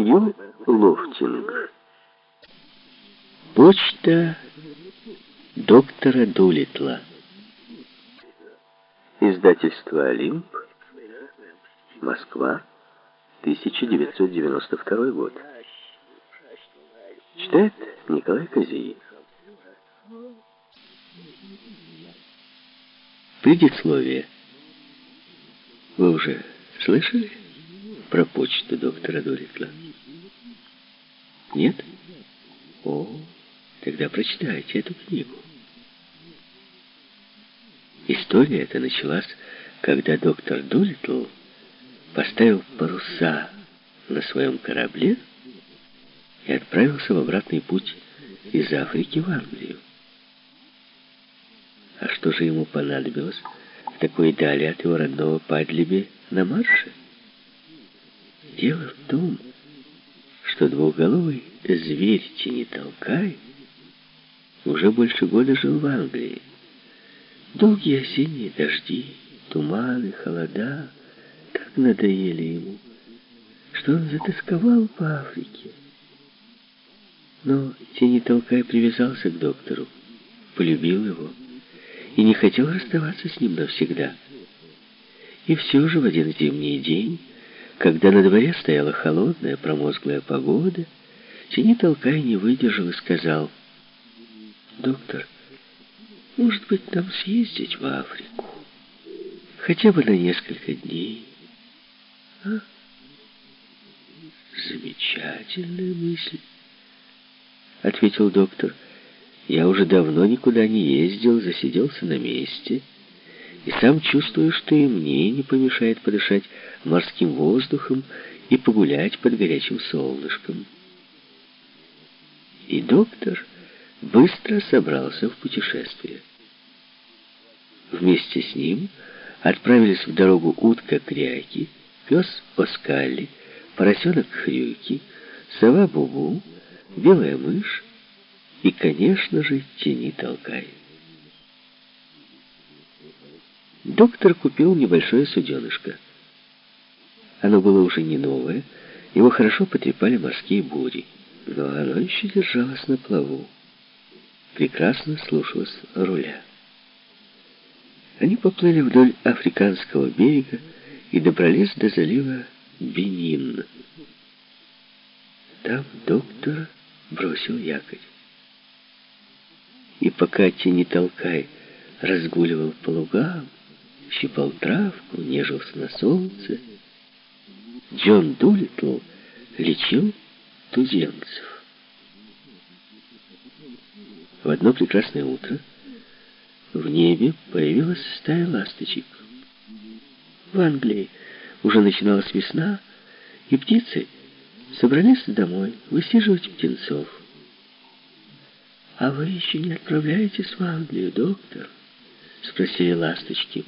Хью Лофтинг. Почта доктора Дулитла. Издательство «Олимп», Москва, 1992 год. Читает Николай Козеев. Предисловие. Вы уже слышали про почту доктора Дулитла? Нет? О, тогда прочитайте эту книгу. История эта началась, когда доктор Дулитл поставил паруса на своем корабле и отправился в обратный путь из Африки в Англию. А что же ему понадобилось в такой дали от его родного Падлиби на марше? Дело в том, что двухголовый зверь тени толкай уже больше года жил в Англии. Долгие осенние дожди, туманы, холода так надоели ему, что он затасковал по Африке. Но тени толкай привязался к доктору, полюбил его и не хотел расставаться с ним навсегда. И все же в один зимний день, когда на дворе стояла холодная промозглая погода, Тени толкай не выдержал и сказал, «Доктор, может быть, нам съездить в Африку? Хотя бы на несколько дней, а?» «Замечательная мысль», — ответил доктор. «Я уже давно никуда не ездил, засиделся на месте» и сам чувствую, что и мне не помешает подышать морским воздухом и погулять под горячим солнышком. И доктор быстро собрался в путешествие. Вместе с ним отправились в дорогу утка Кряки, пес Оскали, поросенок Хрюки, сова Бубу, белая мышь и, конечно же, тени Толкай. Доктор купил небольшое суденышко. Оно было уже не новое, его хорошо потрепали морские бури, но оно еще держалось на плаву. Прекрасно слушалось руля. Они поплыли вдоль африканского берега и добрались до залива Бенин. Там доктор бросил якорь. И пока тени толкай разгуливал по лугам, щипал травку, нежился на солнце. Джон Дулитл лечил туземцев. В одно прекрасное утро в небе появилась стая ласточек. В Англии уже начиналась весна, и птицы собрались домой высиживать птенцов. «А вы еще не отправляетесь в Англию, доктор?» — спросили ласточки.